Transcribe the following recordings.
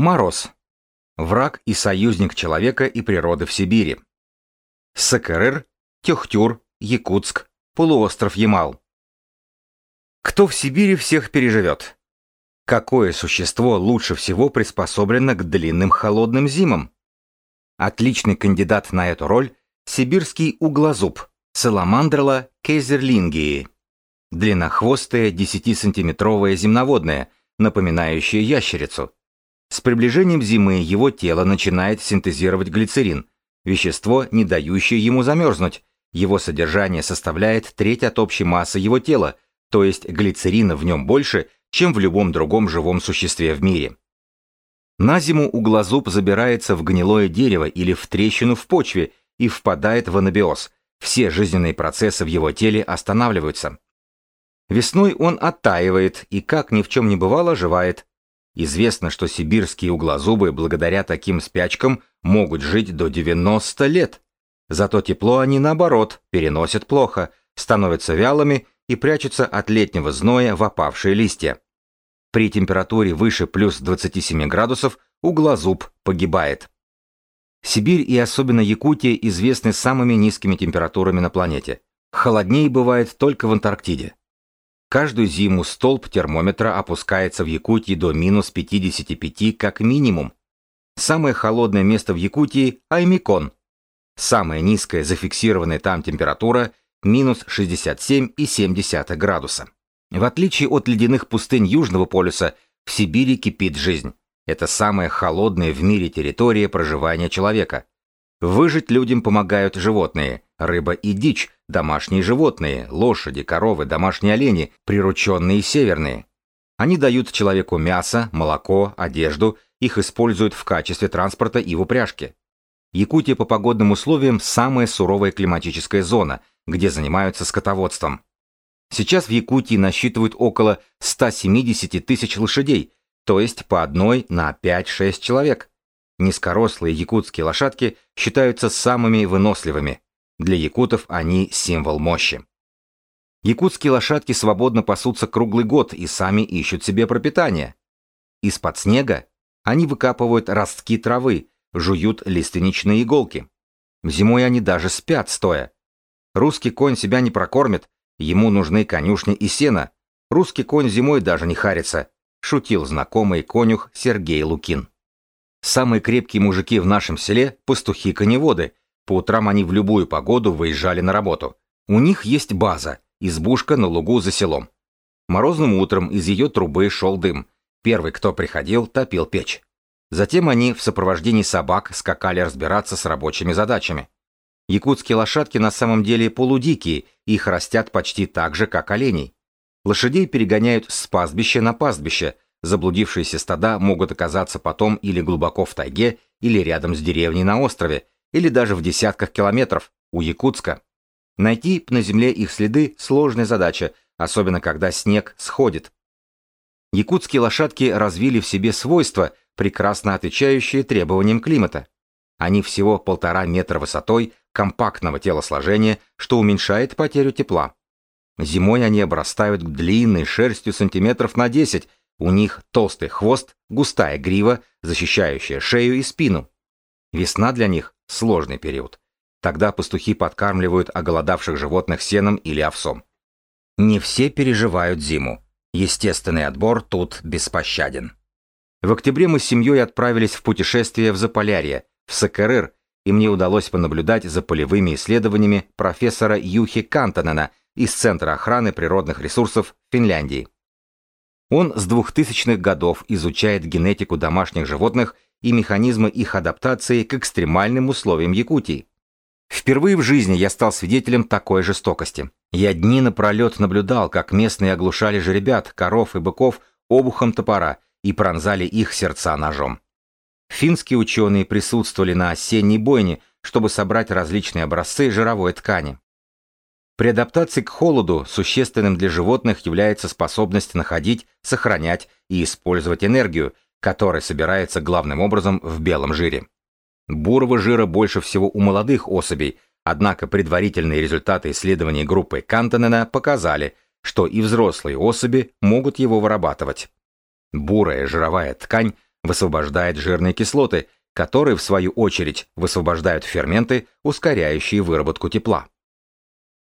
Мороз. Враг и союзник человека и природы в Сибири. Сакарыр, Тюхтюр, Якутск, полуостров Ямал. Кто в Сибири всех переживет? Какое существо лучше всего приспособлено к длинным холодным зимам? Отличный кандидат на эту роль – сибирский углозуб, саламандрала кейзерлингии. Длиннохвостая 10-сантиметровая земноводная, напоминающая ящерицу. С приближением зимы его тело начинает синтезировать глицерин, вещество, не дающее ему замерзнуть. Его содержание составляет треть от общей массы его тела, то есть глицерина в нем больше, чем в любом другом живом существе в мире. На зиму углозуб забирается в гнилое дерево или в трещину в почве и впадает в анабиоз. Все жизненные процессы в его теле останавливаются. Весной он оттаивает и, как ни в чем не бывало, оживает. Известно, что сибирские углозубы благодаря таким спячкам могут жить до 90 лет. Зато тепло они, наоборот, переносят плохо, становятся вялыми и прячутся от летнего зноя в опавшие листья. При температуре выше плюс 27 градусов углозуб погибает. Сибирь и особенно Якутия известны самыми низкими температурами на планете. Холоднее бывает только в Антарктиде. Каждую зиму столб термометра опускается в Якутии до минус 55 как минимум. Самое холодное место в Якутии – Аймикон. Самая низкая зафиксированная там температура – минус 67,7 градуса. В отличие от ледяных пустынь Южного полюса, в Сибири кипит жизнь. Это самая холодная в мире территория проживания человека. Выжить людям помогают животные – рыба и дичь, домашние животные, лошади, коровы, домашние олени, прирученные северные. Они дают человеку мясо, молоко, одежду, их используют в качестве транспорта и в упряжке. Якутия по погодным условиям самая суровая климатическая зона, где занимаются скотоводством. Сейчас в Якутии насчитывают около 170 тысяч лошадей, то есть по одной на 5-6 человек. Низкорослые якутские лошадки считаются самыми выносливыми. Для якутов они символ мощи. Якутские лошадки свободно пасутся круглый год и сами ищут себе пропитание. Из-под снега они выкапывают ростки травы, жуют лиственничные иголки. Зимой они даже спят стоя. Русский конь себя не прокормит, ему нужны конюшни и сено. Русский конь зимой даже не харится, шутил знакомый конюх Сергей Лукин. Самые крепкие мужики в нашем селе – пастухи-коневоды. По утрам они в любую погоду выезжали на работу. У них есть база, избушка на лугу за селом. Морозным утром из ее трубы шел дым. Первый, кто приходил, топил печь. Затем они в сопровождении собак скакали разбираться с рабочими задачами. Якутские лошадки на самом деле полудикие, их растят почти так же, как оленей. Лошадей перегоняют с пастбища на пастбище – Заблудившиеся стада могут оказаться потом или глубоко в тайге, или рядом с деревней на острове, или даже в десятках километров у Якутска. Найти на земле их следы – сложная задача, особенно когда снег сходит. Якутские лошадки развили в себе свойства, прекрасно отвечающие требованиям климата. Они всего полтора метра высотой, компактного телосложения, что уменьшает потерю тепла. Зимой они обрастают длинной шерстью сантиметров на 10, у них толстый хвост, густая грива, защищающая шею и спину. Весна для них – сложный период. Тогда пастухи подкармливают оголодавших животных сеном или овсом. Не все переживают зиму. Естественный отбор тут беспощаден. В октябре мы с семьей отправились в путешествие в Заполярье, в Сакарыр, и мне удалось понаблюдать за полевыми исследованиями профессора Юхи Кантонена из Центра охраны природных ресурсов Финляндии. Он с 2000-х годов изучает генетику домашних животных и механизмы их адаптации к экстремальным условиям Якутии. Впервые в жизни я стал свидетелем такой жестокости. Я дни напролет наблюдал, как местные оглушали жеребят, коров и быков обухом топора и пронзали их сердца ножом. Финские ученые присутствовали на осенней бойне, чтобы собрать различные образцы жировой ткани. При адаптации к холоду существенным для животных является способность находить, сохранять и использовать энергию, которая собирается главным образом в белом жире. Бурого жира больше всего у молодых особей, однако предварительные результаты исследований группы Кантонена показали, что и взрослые особи могут его вырабатывать. Бурая жировая ткань высвобождает жирные кислоты, которые, в свою очередь, высвобождают ферменты, ускоряющие выработку тепла.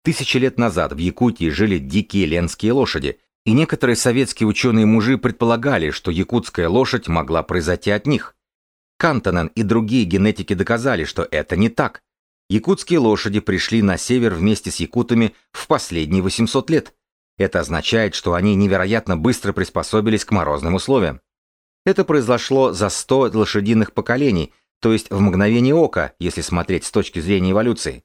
Тысячи лет назад в Якутии жили дикие ленские лошади, и некоторые советские ученые-мужи предполагали, что якутская лошадь могла произойти от них. Кантонен и другие генетики доказали, что это не так. Якутские лошади пришли на север вместе с якутами в последние 800 лет. Это означает, что они невероятно быстро приспособились к морозным условиям. Это произошло за 100 лошадиных поколений, то есть в мгновение ока, если смотреть с точки зрения эволюции.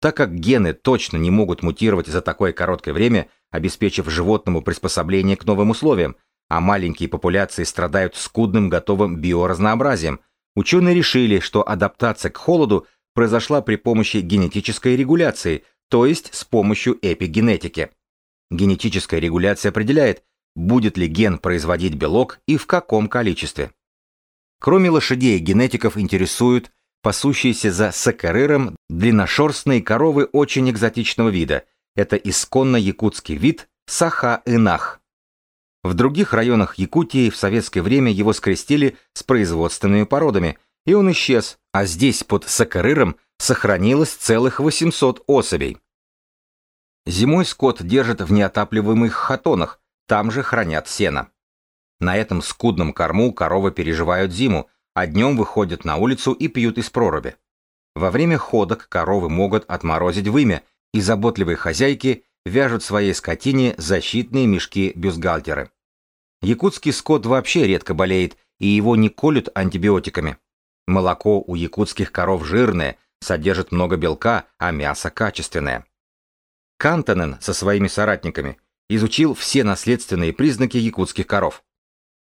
Так как гены точно не могут мутировать за такое короткое время, обеспечив животному приспособление к новым условиям, а маленькие популяции страдают скудным готовым биоразнообразием, ученые решили, что адаптация к холоду произошла при помощи генетической регуляции, то есть с помощью эпигенетики. Генетическая регуляция определяет, будет ли ген производить белок и в каком количестве. Кроме лошадей, генетиков интересуют пасущиеся за сакарыром длинношерстные коровы очень экзотичного вида. Это исконно якутский вид саха-инах. В других районах Якутии в советское время его скрестили с производственными породами, и он исчез, а здесь под сакарыром сохранилось целых 800 особей. Зимой скот держат в неотапливаемых хатонах, там же хранят сено. На этом скудном корму коровы переживают зиму, а днем выходят на улицу и пьют из проруби. Во время ходок коровы могут отморозить вымя, и заботливые хозяйки вяжут своей скотине защитные мешки-бюстгальтеры. Якутский скот вообще редко болеет, и его не колют антибиотиками. Молоко у якутских коров жирное, содержит много белка, а мясо качественное. Кантонен со своими соратниками изучил все наследственные признаки якутских коров.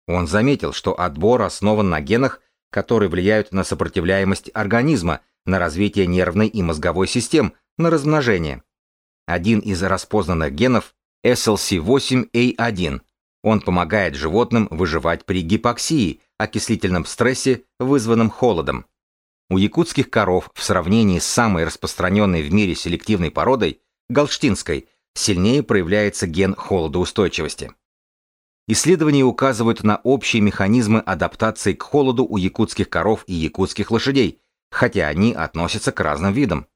Он заметил, что отбор основан на генах, которые влияют на сопротивляемость организма, на развитие нервной и мозговой систем, на размножение. Один из распознанных генов – SLC8A1. Он помогает животным выживать при гипоксии, окислительном стрессе, вызванном холодом. У якутских коров в сравнении с самой распространенной в мире селективной породой – галштинской, сильнее проявляется ген холодоустойчивости. Исследования указывают на общие механизмы адаптации к холоду у якутских коров и якутских лошадей, хотя они относятся к разным видам.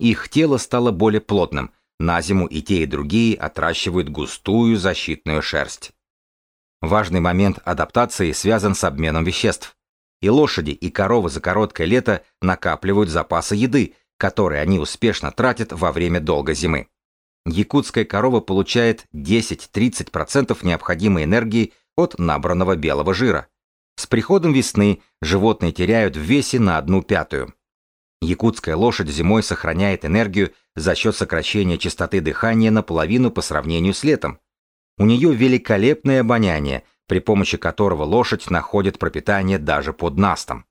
Их тело стало более плотным, на зиму и те, и другие отращивают густую защитную шерсть. Важный момент адаптации связан с обменом веществ. И лошади, и коровы за короткое лето накапливают запасы еды, которые они успешно тратят во время долгой зимы. Якутская корова получает 10-30% необходимой энергии от набранного белого жира. С приходом весны животные теряют в весе на одну пятую. Якутская лошадь зимой сохраняет энергию за счет сокращения частоты дыхания наполовину по сравнению с летом. У нее великолепное обоняние, при помощи которого лошадь находит пропитание даже под настом.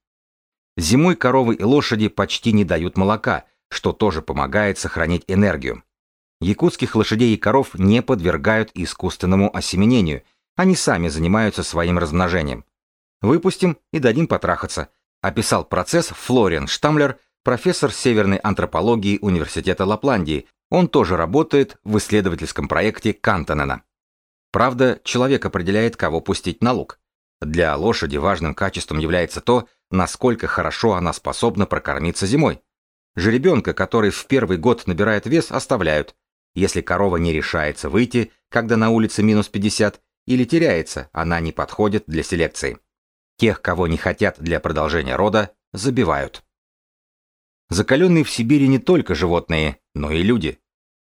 Зимой коровы и лошади почти не дают молока, что тоже помогает сохранить энергию. Якутских лошадей и коров не подвергают искусственному осеменению, они сами занимаются своим размножением. Выпустим и дадим потрахаться, описал процесс Флориан Штамлер, профессор северной антропологии Университета Лапландии. Он тоже работает в исследовательском проекте Кантонена. Правда, человек определяет, кого пустить на луг. Для лошади важным качеством является то, насколько хорошо она способна прокормиться зимой. Жеребенка, который в первый год набирает вес, оставляют, если корова не решается выйти, когда на улице минус 50, или теряется, она не подходит для селекции. Тех, кого не хотят для продолжения рода, забивают. Закаленные в Сибири не только животные, но и люди.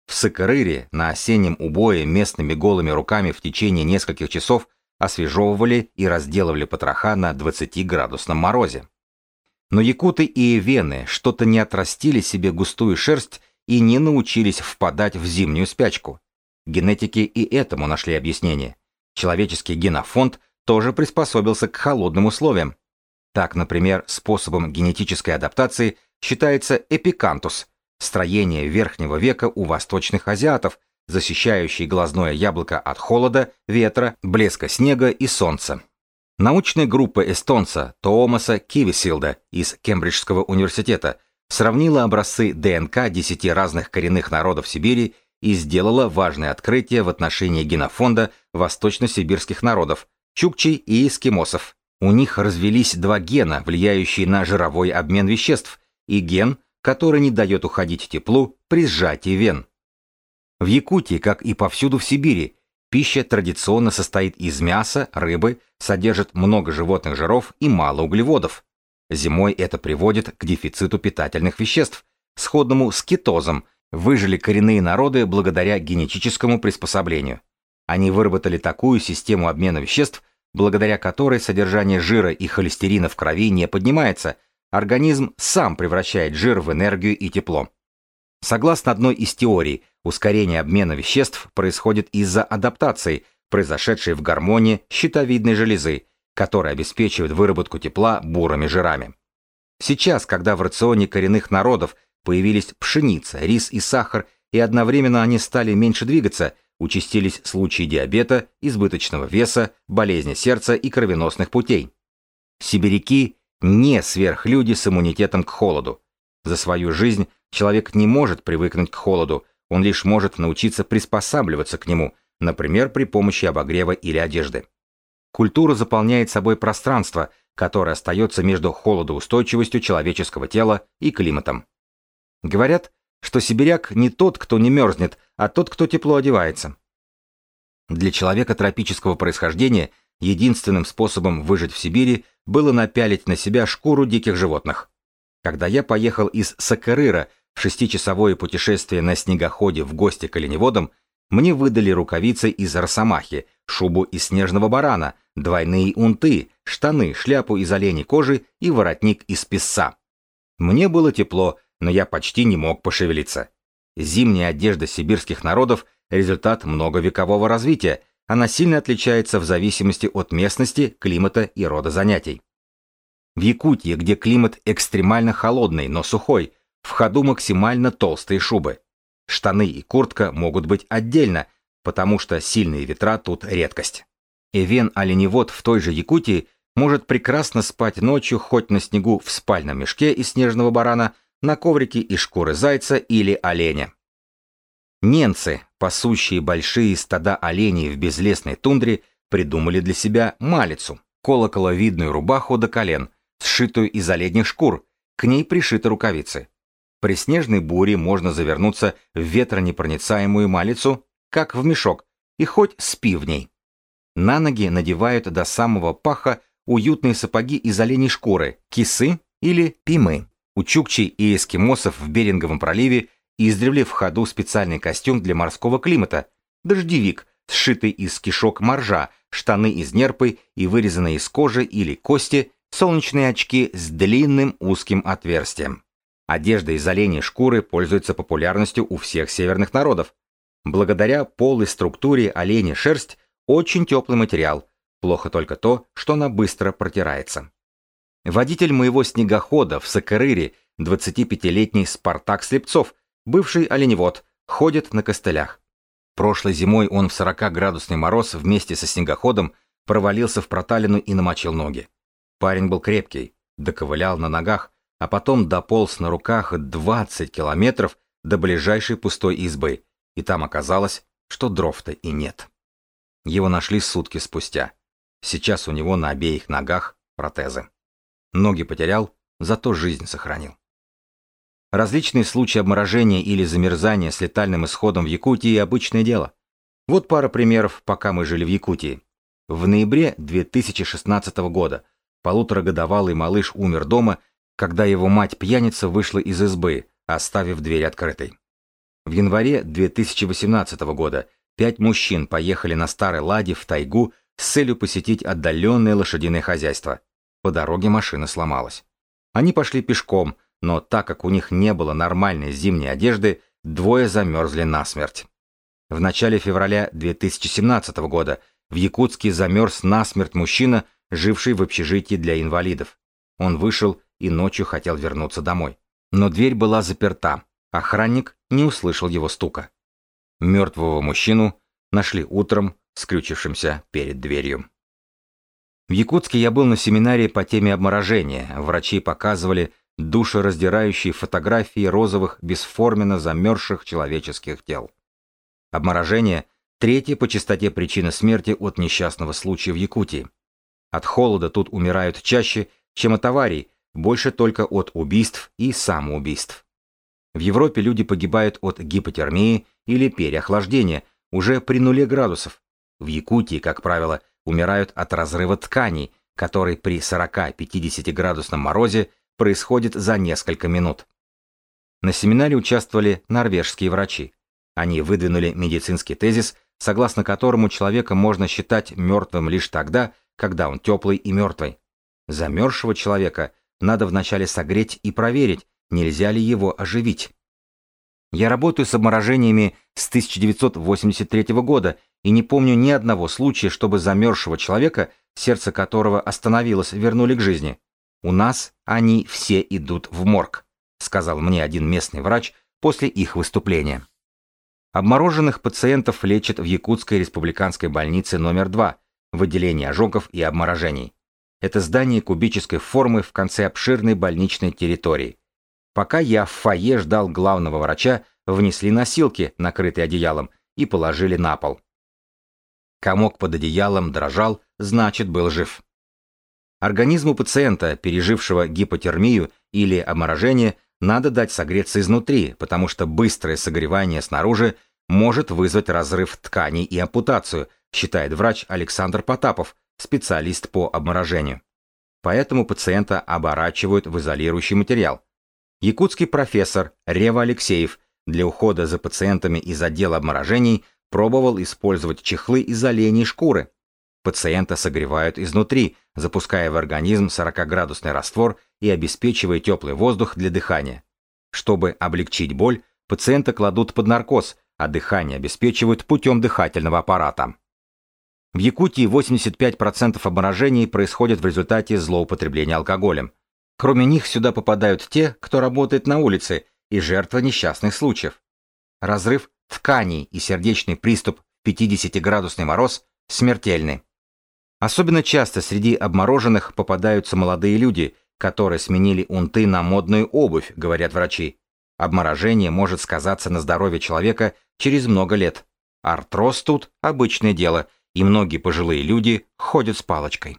В Сыкарыре на осеннем убое местными голыми руками в течение нескольких часов освежевывали и разделывали потроха на 20-градусном морозе. Но якуты и эвены что-то не отрастили себе густую шерсть и не научились впадать в зимнюю спячку. Генетики и этому нашли объяснение. Человеческий генофонд тоже приспособился к холодным условиям. Так, например, способом генетической адаптации считается эпикантус – строение верхнего века у восточных азиатов, защищающий глазное яблоко от холода, ветра, блеска снега и солнца. Научная группа эстонца Тоомаса Кивисилда из Кембриджского университета сравнила образцы ДНК 10 разных коренных народов Сибири и сделала важное открытие в отношении генофонда восточно-сибирских народов, чукчей и эскимосов. У них развелись два гена, влияющие на жировой обмен веществ, и ген, который не дает уходить теплу при сжатии вен. В Якутии, как и повсюду в Сибири, пища традиционно состоит из мяса, рыбы, содержит много животных жиров и мало углеводов. Зимой это приводит к дефициту питательных веществ, сходному с кетозом, выжили коренные народы благодаря генетическому приспособлению. Они выработали такую систему обмена веществ, благодаря которой содержание жира и холестерина в крови не поднимается, организм сам превращает жир в энергию и тепло. Согласно одной из теорий, ускорение обмена веществ происходит из-за адаптации, произошедшей в гармонии щитовидной железы, которая обеспечивает выработку тепла бурыми жирами. Сейчас, когда в рационе коренных народов появились пшеница, рис и сахар, и одновременно они стали меньше двигаться, участились случаи диабета, избыточного веса, болезни сердца и кровеносных путей. Сибиряки не сверхлюди с иммунитетом к холоду. За свою жизнь человек не может привыкнуть к холоду, он лишь может научиться приспосабливаться к нему, например, при помощи обогрева или одежды. Культура заполняет собой пространство, которое остается между холодоустойчивостью человеческого тела и климатом. Говорят, что сибиряк не тот, кто не мерзнет, а тот, кто тепло одевается. Для человека тропического происхождения единственным способом выжить в Сибири было напялить на себя шкуру диких животных. Когда я поехал из Сакарыра в шестичасовое путешествие на снегоходе в гости к оленеводам, мне выдали рукавицы из росомахи, шубу из снежного барана, двойные унты, штаны, шляпу из оленей кожи и воротник из песца. Мне было тепло, но я почти не мог пошевелиться. Зимняя одежда сибирских народов – результат многовекового развития, она сильно отличается в зависимости от местности, климата и рода занятий. В Якутии, где климат экстремально холодный, но сухой, в ходу максимально толстые шубы. Штаны и куртка могут быть отдельно, потому что сильные ветра тут редкость. Эвен-оленевод в той же Якутии может прекрасно спать ночью хоть на снегу в спальном мешке из снежного барана – на коврике из шкуры зайца или оленя. Ненцы, пасущие большие стада оленей в безлесной тундре, придумали для себя малицу, колоколовидную рубаху до колен, сшитую из оленьих шкур, к ней пришиты рукавицы. При снежной буре можно завернуться в ветронепроницаемую малицу, как в мешок, и хоть спи в ней. На ноги надевают до самого паха уютные сапоги из оленей шкуры, кисы или пимы. У чукчей и эскимосов в Беринговом проливе издревле в ходу специальный костюм для морского климата, дождевик, сшитый из кишок моржа, штаны из нерпы и вырезанные из кожи или кости, солнечные очки с длинным узким отверстием. Одежда из оленей шкуры пользуется популярностью у всех северных народов. Благодаря полой структуре оленей шерсть очень теплый материал, плохо только то, что она быстро протирается. Водитель моего снегохода в Сакарыре, 25-летний Спартак Слепцов, бывший оленевод, ходит на костылях. Прошлой зимой он в 40-градусный мороз вместе со снегоходом провалился в проталину и намочил ноги. Парень был крепкий, доковылял на ногах, а потом дополз на руках 20 километров до ближайшей пустой избы, и там оказалось, что дров-то и нет. Его нашли сутки спустя. Сейчас у него на обеих ногах протезы. Ноги потерял, зато жизнь сохранил. Различные случаи обморожения или замерзания с летальным исходом в Якутии – обычное дело. Вот пара примеров, пока мы жили в Якутии. В ноябре 2016 года полуторагодовалый малыш умер дома, когда его мать-пьяница вышла из избы, оставив дверь открытой. В январе 2018 года пять мужчин поехали на старой ладе в тайгу с целью посетить отдаленное лошадиное хозяйство. По дороге машина сломалась. Они пошли пешком, но так как у них не было нормальной зимней одежды, двое замерзли насмерть. В начале февраля 2017 года в Якутске замерз насмерть мужчина, живший в общежитии для инвалидов. Он вышел и ночью хотел вернуться домой. Но дверь была заперта, охранник не услышал его стука. Мертвого мужчину нашли утром, скрючившимся перед дверью. В Якутске я был на семинаре по теме обморожения. Врачи показывали душераздирающие фотографии розовых, бесформенно замерзших человеческих тел. Обморожение – третья по частоте причина смерти от несчастного случая в Якутии. От холода тут умирают чаще, чем от аварий, больше только от убийств и самоубийств. В Европе люди погибают от гипотермии или переохлаждения уже при нуле градусов. В Якутии, как правило, умирают от разрыва тканей, который при 40-50 градусном морозе происходит за несколько минут. На семинаре участвовали норвежские врачи. Они выдвинули медицинский тезис, согласно которому человека можно считать мертвым лишь тогда, когда он теплый и мертвый. Замерзшего человека надо вначале согреть и проверить, нельзя ли его оживить. Я работаю с обморожениями с 1983 года и не помню ни одного случая, чтобы замерзшего человека, сердце которого остановилось, вернули к жизни. У нас они все идут в морг, сказал мне один местный врач после их выступления. Обмороженных пациентов лечат в Якутской республиканской больнице номер 2 в отделении ожогов и обморожений. Это здание кубической формы в конце обширной больничной территории. Пока я в фойе ждал главного врача, внесли носилки, накрытые одеялом, и положили на пол. Комок под одеялом дрожал, значит, был жив. Организму пациента, пережившего гипотермию или обморожение, надо дать согреться изнутри, потому что быстрое согревание снаружи может вызвать разрыв тканей и ампутацию, считает врач Александр Потапов, специалист по обморожению. Поэтому пациента оборачивают в изолирующий материал. Якутский профессор Рева Алексеев для ухода за пациентами из отдела обморожений пробовал использовать чехлы из оленей шкуры. Пациента согревают изнутри, запуская в организм 40-градусный раствор и обеспечивая теплый воздух для дыхания. Чтобы облегчить боль, пациента кладут под наркоз, а дыхание обеспечивают путем дыхательного аппарата. В Якутии 85% обморожений происходит в результате злоупотребления алкоголем. Кроме них сюда попадают те, кто работает на улице, и жертва несчастных случаев. Разрыв тканей и сердечный приступ в 50-градусный мороз смертельны. Особенно часто среди обмороженных попадаются молодые люди, которые сменили унты на модную обувь, говорят врачи. Обморожение может сказаться на здоровье человека через много лет. Артроз тут обычное дело, и многие пожилые люди ходят с палочкой.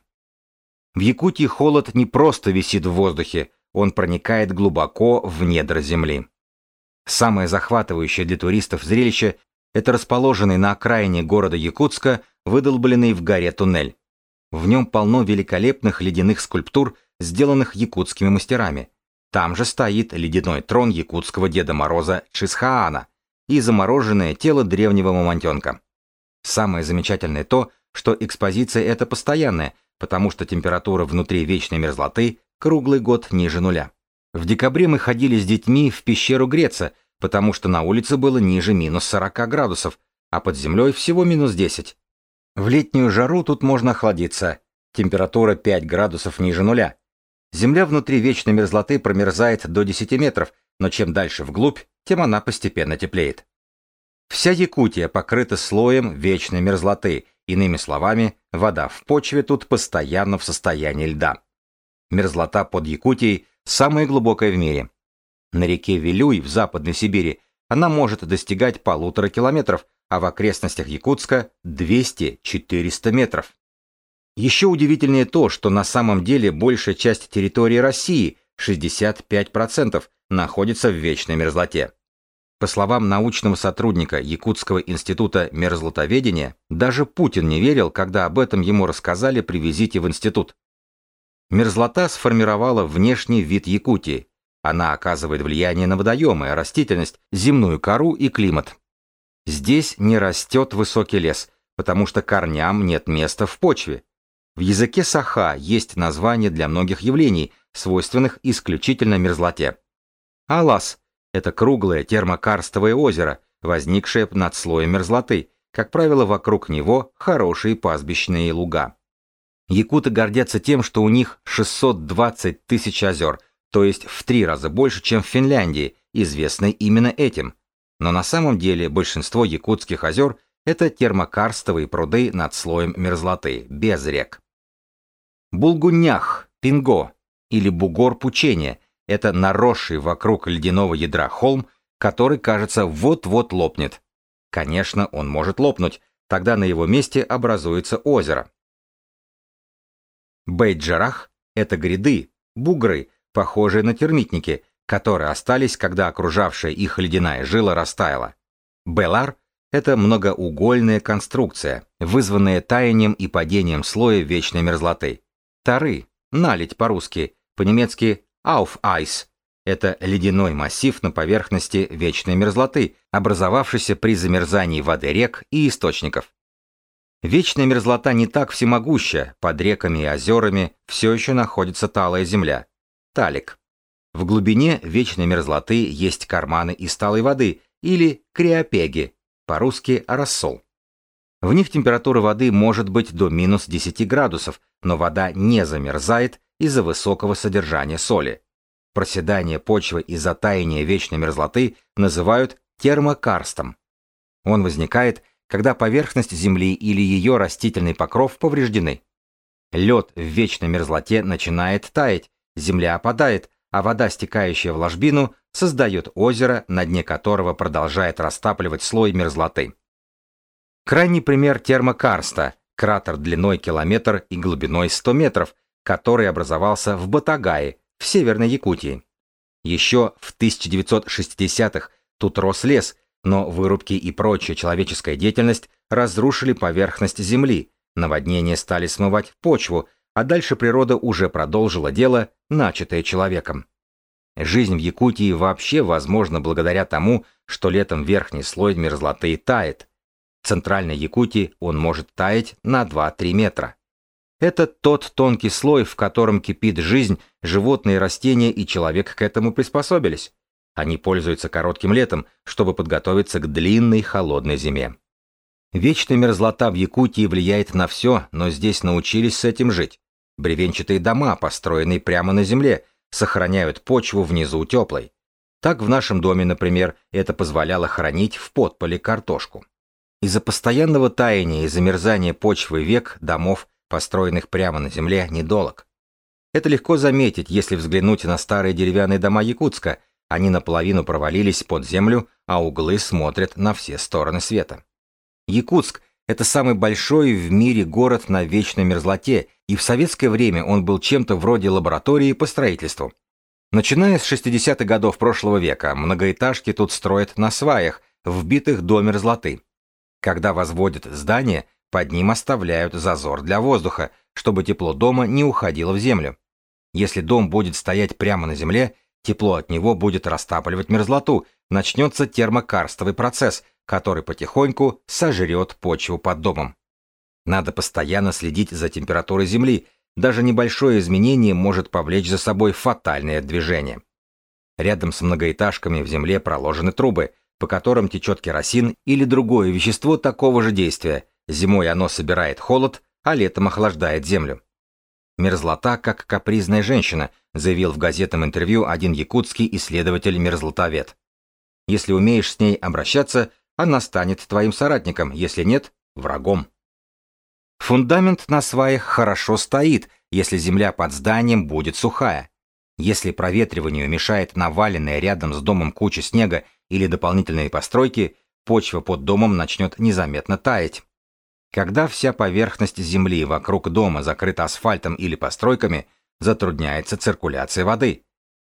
В Якутии холод не просто висит в воздухе, он проникает глубоко в недра земли. Самое захватывающее для туристов зрелище – это расположенный на окраине города Якутска выдолбленный в горе туннель. В нем полно великолепных ледяных скульптур, сделанных якутскими мастерами. Там же стоит ледяной трон якутского Деда Мороза Чисхаана и замороженное тело древнего мамонтенка. Самое замечательное то, что экспозиция эта постоянная, потому что температура внутри вечной мерзлоты круглый год ниже нуля. В декабре мы ходили с детьми в пещеру греться, потому что на улице было ниже минус 40 градусов, а под землей всего минус 10. В летнюю жару тут можно охладиться. Температура 5 градусов ниже нуля. Земля внутри вечной мерзлоты промерзает до 10 метров, но чем дальше вглубь, тем она постепенно теплеет. Вся Якутия покрыта слоем вечной мерзлоты, иными словами, вода в почве тут постоянно в состоянии льда. Мерзлота под Якутией самая глубокая в мире. На реке Вилюй в Западной Сибири она может достигать полутора километров, а в окрестностях Якутска 200-400 метров. Еще удивительнее то, что на самом деле большая часть территории России, 65%, находится в вечной мерзлоте. По словам научного сотрудника Якутского института мерзлотоведения, даже Путин не верил, когда об этом ему рассказали при визите в институт. Мерзлота сформировала внешний вид Якутии. Она оказывает влияние на водоемы, растительность, земную кору и климат. Здесь не растет высокий лес, потому что корням нет места в почве. В языке саха есть название для многих явлений, свойственных исключительно мерзлоте. Алас – это круглое термокарстовое озеро, возникшее над слоем мерзлоты, как правило, вокруг него хорошие пастбищные луга. Якуты гордятся тем, что у них 620 тысяч озер, то есть в три раза больше, чем в Финляндии, известной именно этим. Но на самом деле большинство якутских озер – это термокарстовые пруды над слоем мерзлоты, без рек. Булгунях, пинго или бугор пучения – это наросший вокруг ледяного ядра холм, который, кажется, вот-вот лопнет. Конечно, он может лопнуть, тогда на его месте образуется озеро. Бейджерах – это гряды, бугры, похожие на термитники, которые остались, когда окружавшая их ледяная жила растаяла. Белар – это многоугольная конструкция, вызванная таянием и падением слоя вечной мерзлоты. Тары – налить по-русски, по-немецки Eis – это ледяной массив на поверхности вечной мерзлоты, образовавшийся при замерзании воды рек и источников. Вечная мерзлота не так всемогуща, под реками и озерами все еще находится талая земля. Талик. В глубине вечной мерзлоты есть карманы из талой воды или криопеги, по-русски рассол. В них температура воды может быть до минус 10 градусов, но вода не замерзает из-за высокого содержания соли. Проседание почвы и затаяние вечной мерзлоты называют термокарстом. Он возникает, когда поверхность Земли или ее растительный покров повреждены. Лед в вечной мерзлоте начинает таять, земля опадает, а вода, стекающая в ложбину, создает озеро, на дне которого продолжает растапливать слой мерзлоты. Крайний пример термокарста – кратер длиной километр и глубиной 100 метров, который образовался в Батагае, в Северной Якутии. Еще в 1960-х тут рос лес, но вырубки и прочая человеческая деятельность разрушили поверхность земли, наводнения стали смывать почву, а дальше природа уже продолжила дело, начатое человеком. Жизнь в Якутии вообще возможна благодаря тому, что летом верхний слой мерзлоты тает. В центральной Якутии он может таять на 2-3 метра. Это тот тонкий слой, в котором кипит жизнь, животные, растения и человек к этому приспособились. Они пользуются коротким летом, чтобы подготовиться к длинной холодной зиме. Вечная мерзлота в Якутии влияет на все, но здесь научились с этим жить. Бревенчатые дома, построенные прямо на земле, сохраняют почву внизу теплой. Так в нашем доме, например, это позволяло хранить в подполе картошку. Из-за постоянного таяния и замерзания почвы век домов, построенных прямо на земле, недолог. Это легко заметить, если взглянуть на старые деревянные дома Якутска. Они наполовину провалились под землю, а углы смотрят на все стороны света. Якутск это самый большой в мире город на вечной мерзлоте, и в советское время он был чем-то вроде лаборатории по строительству. Начиная с 60-х годов прошлого века, многоэтажки тут строят на сваях, вбитых до мерзлоты. Когда возводят здание, под ним оставляют зазор для воздуха, чтобы тепло дома не уходило в землю. Если дом будет стоять прямо на земле, тепло от него будет растапливать мерзлоту, начнется термокарстовый процесс, который потихоньку сожрет почву под домом. Надо постоянно следить за температурой Земли, даже небольшое изменение может повлечь за собой фатальное движение. Рядом с многоэтажками в земле проложены трубы, по которым течет керосин или другое вещество такого же действия. Зимой оно собирает холод, а летом охлаждает землю. Мерзлота как капризная женщина, заявил в газетном интервью один якутский исследователь-мерзлотовед. Если умеешь с ней обращаться, она станет твоим соратником, если нет – врагом. Фундамент на сваях хорошо стоит, если земля под зданием будет сухая. Если проветриванию мешает наваленная рядом с домом куча снега или дополнительные постройки, почва под домом начнет незаметно таять. Когда вся поверхность земли вокруг дома закрыта асфальтом или постройками, затрудняется циркуляция воды.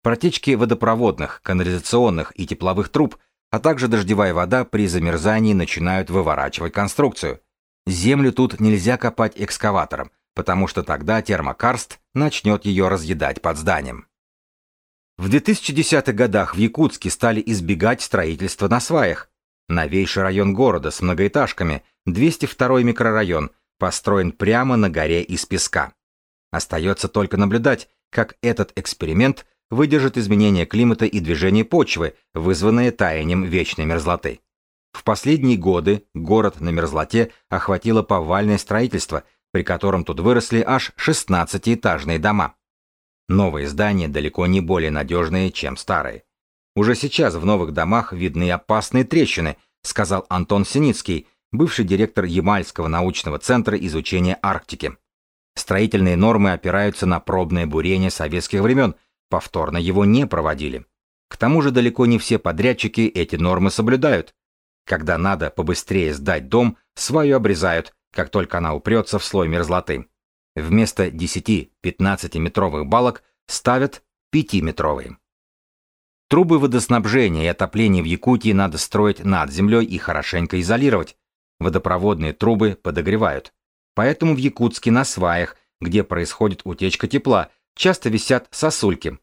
Протечки водопроводных, канализационных и тепловых труб а также дождевая вода при замерзании начинают выворачивать конструкцию. Землю тут нельзя копать экскаватором, потому что тогда термокарст начнет ее разъедать под зданием. В 2010-х годах в Якутске стали избегать строительства на сваях. Новейший район города с многоэтажками, 202 микрорайон, построен прямо на горе из песка. Остается только наблюдать, как этот эксперимент – выдержит изменения климата и движение почвы, вызванные таянием вечной мерзлоты. В последние годы город на мерзлоте охватило повальное строительство, при котором тут выросли аж 16-этажные дома. Новые здания далеко не более надежные, чем старые. Уже сейчас в новых домах видны опасные трещины, сказал Антон Синицкий, бывший директор Ямальского научного центра изучения Арктики. Строительные нормы опираются на пробное бурение советских времен – Повторно его не проводили. К тому же далеко не все подрядчики эти нормы соблюдают. Когда надо побыстрее сдать дом, сваю обрезают, как только она упрется в слой мерзлоты. Вместо 10-15 метровых балок ставят 5-метровые. Трубы водоснабжения и отопления в Якутии надо строить над землей и хорошенько изолировать. Водопроводные трубы подогревают. Поэтому в Якутске на сваях, где происходит утечка тепла, часто висят сосульки.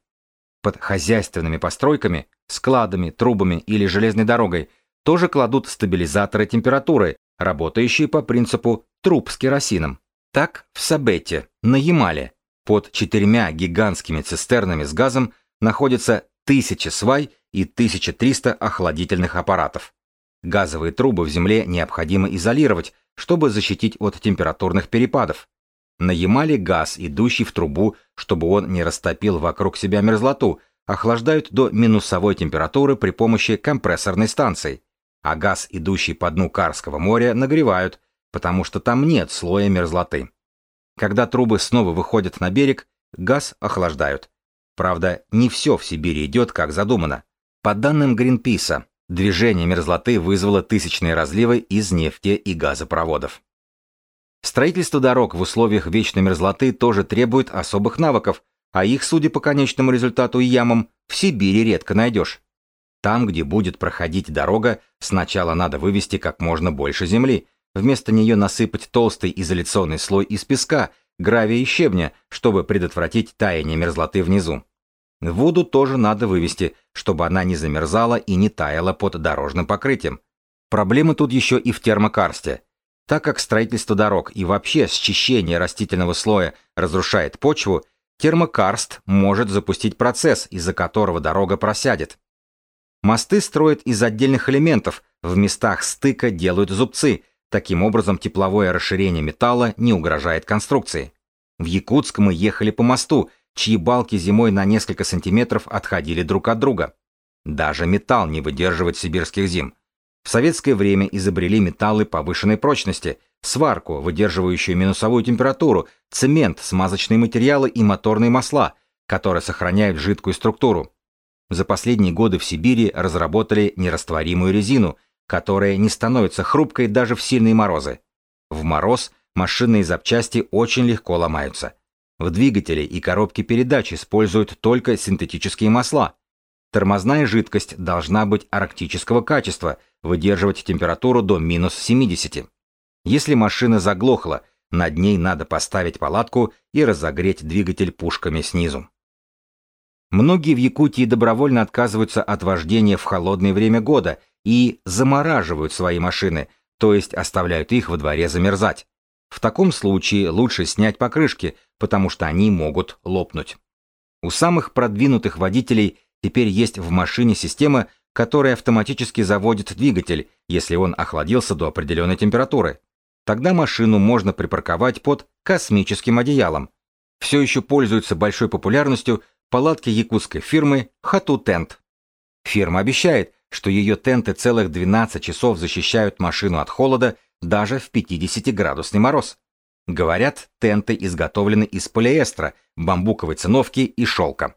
Под хозяйственными постройками, складами, трубами или железной дорогой тоже кладут стабилизаторы температуры, работающие по принципу труб с керосином. Так в Сабете, на Ямале, под четырьмя гигантскими цистернами с газом находятся тысячи свай и 1300 охладительных аппаратов. Газовые трубы в земле необходимо изолировать, чтобы защитить от температурных перепадов. На Ямале газ, идущий в трубу, чтобы он не растопил вокруг себя мерзлоту, охлаждают до минусовой температуры при помощи компрессорной станции, а газ, идущий по дну Карского моря, нагревают, потому что там нет слоя мерзлоты. Когда трубы снова выходят на берег, газ охлаждают. Правда, не все в Сибири идет, как задумано. По данным Гринписа, движение мерзлоты вызвало тысячные разливы из нефти и газопроводов. Строительство дорог в условиях вечной мерзлоты тоже требует особых навыков, а их, судя по конечному результату и ямам, в Сибири редко найдешь. Там, где будет проходить дорога, сначала надо вывести как можно больше земли, вместо нее насыпать толстый изоляционный слой из песка – гравия и щебня, чтобы предотвратить таяние мерзлоты внизу. Воду тоже надо вывести, чтобы она не замерзала и не таяла под дорожным покрытием. Проблемы тут еще и в термокарсте. Так как строительство дорог и вообще счищение растительного слоя разрушает почву, термокарст может запустить процесс, из-за которого дорога просядет. Мосты строят из отдельных элементов, в местах стыка делают зубцы – Таким образом, тепловое расширение металла не угрожает конструкции. В Якутск мы ехали по мосту, чьи балки зимой на несколько сантиметров отходили друг от друга. Даже металл не выдерживает сибирских зим. В советское время изобрели металлы повышенной прочности, сварку, выдерживающую минусовую температуру, цемент, смазочные материалы и моторные масла, которые сохраняют жидкую структуру. За последние годы в Сибири разработали нерастворимую резину, которая не становится хрупкой даже в сильные морозы. В мороз машинные запчасти очень легко ломаются. В двигателе и коробке передач используют только синтетические масла. Тормозная жидкость должна быть арктического качества, выдерживать температуру до минус 70. Если машина заглохла, над ней надо поставить палатку и разогреть двигатель пушками снизу. Многие в Якутии добровольно отказываются от вождения в холодное время года и замораживают свои машины, то есть оставляют их во дворе замерзать. В таком случае лучше снять покрышки, потому что они могут лопнуть. У самых продвинутых водителей теперь есть в машине система, которая автоматически заводит двигатель, если он охладился до определенной температуры. Тогда машину можно припарковать под космическим одеялом. Все еще пользуются большой популярностью палатки якутской фирмы Хату Тент. Фирма обещает, что ее тенты целых 12 часов защищают машину от холода даже в 50-градусный мороз. Говорят, тенты изготовлены из полиэстера, бамбуковой циновки и шелка.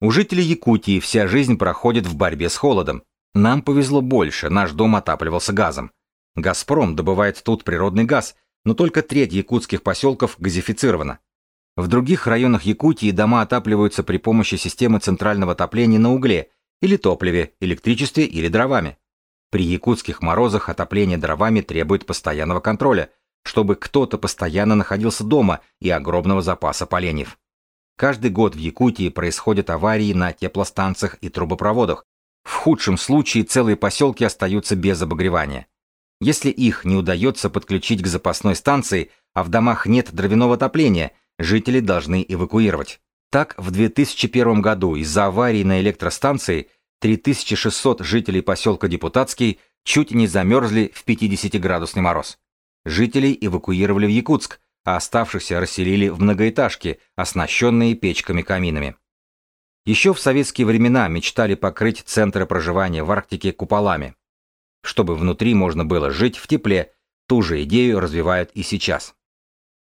У жителей Якутии вся жизнь проходит в борьбе с холодом. Нам повезло больше, наш дом отапливался газом. «Газпром» добывает тут природный газ, но только треть якутских поселков газифицирована. В других районах Якутии дома отапливаются при помощи системы центрального отопления на угле или топливе, электричестве или дровами. При якутских морозах отопление дровами требует постоянного контроля, чтобы кто-то постоянно находился дома и огромного запаса поленьев. Каждый год в Якутии происходят аварии на теплостанциях и трубопроводах. В худшем случае целые поселки остаются без обогревания. Если их не удается подключить к запасной станции, а в домах нет дровяного отопления, жители должны эвакуировать. Так, в 2001 году из-за аварии на электростанции 3600 жителей поселка Депутатский чуть не замерзли в 50-градусный мороз. Жителей эвакуировали в Якутск, а оставшихся расселили в многоэтажки, оснащенные печками-каминами. Еще в советские времена мечтали покрыть центры проживания в Арктике куполами. Чтобы внутри можно было жить в тепле, ту же идею развивают и сейчас.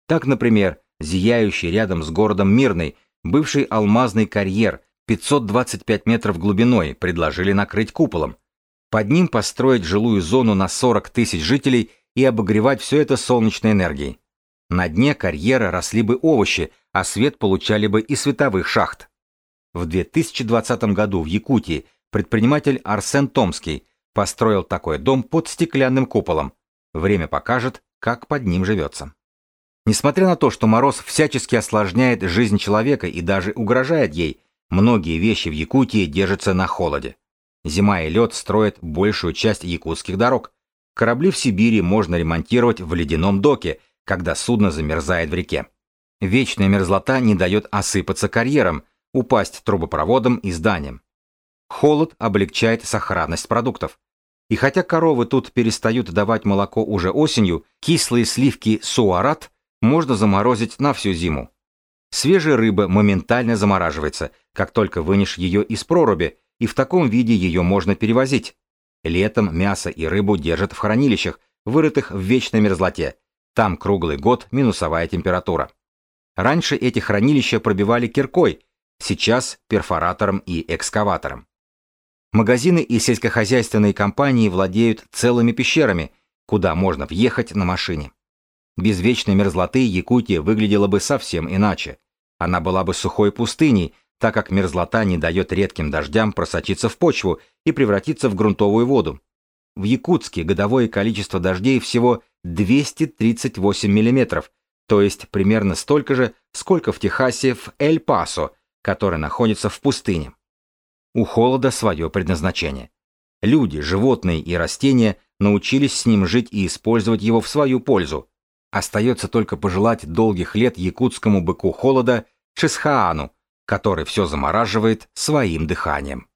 Так, например, зияющий рядом с городом Мирный бывший алмазный карьер 525 метров глубиной предложили накрыть куполом. Под ним построить жилую зону на 40 тысяч жителей и обогревать все это солнечной энергией. На дне карьера росли бы овощи, а свет получали бы из световых шахт. В 2020 году в Якутии предприниматель Арсен Томский построил такой дом под стеклянным куполом. Время покажет, как под ним живется. Несмотря на то, что мороз всячески осложняет жизнь человека и даже угрожает ей, многие вещи в Якутии держатся на холоде. Зима и лед строят большую часть якутских дорог. Корабли в Сибири можно ремонтировать в ледяном доке, когда судно замерзает в реке. Вечная мерзлота не дает осыпаться карьерам, упасть трубопроводом и зданиям. Холод облегчает сохранность продуктов. И хотя коровы тут перестают давать молоко уже осенью, кислые сливки суарат можно заморозить на всю зиму. Свежая рыба моментально замораживается, как только вынешь ее из проруби, и в таком виде ее можно перевозить. Летом мясо и рыбу держат в хранилищах, вырытых в вечной мерзлоте. Там круглый год минусовая температура. Раньше эти хранилища пробивали киркой, сейчас перфоратором и экскаватором. Магазины и сельскохозяйственные компании владеют целыми пещерами, куда можно въехать на машине. Без вечной мерзлоты Якутия выглядела бы совсем иначе. Она была бы сухой пустыней, так как мерзлота не дает редким дождям просочиться в почву и превратиться в грунтовую воду. В Якутске годовое количество дождей всего 238 мм, то есть примерно столько же, сколько в Техасе в Эль-Пасо, который находится в пустыне. У холода свое предназначение. Люди, животные и растения научились с ним жить и использовать его в свою пользу. Остается только пожелать долгих лет якутскому быку холода Шисхаану, который все замораживает своим дыханием.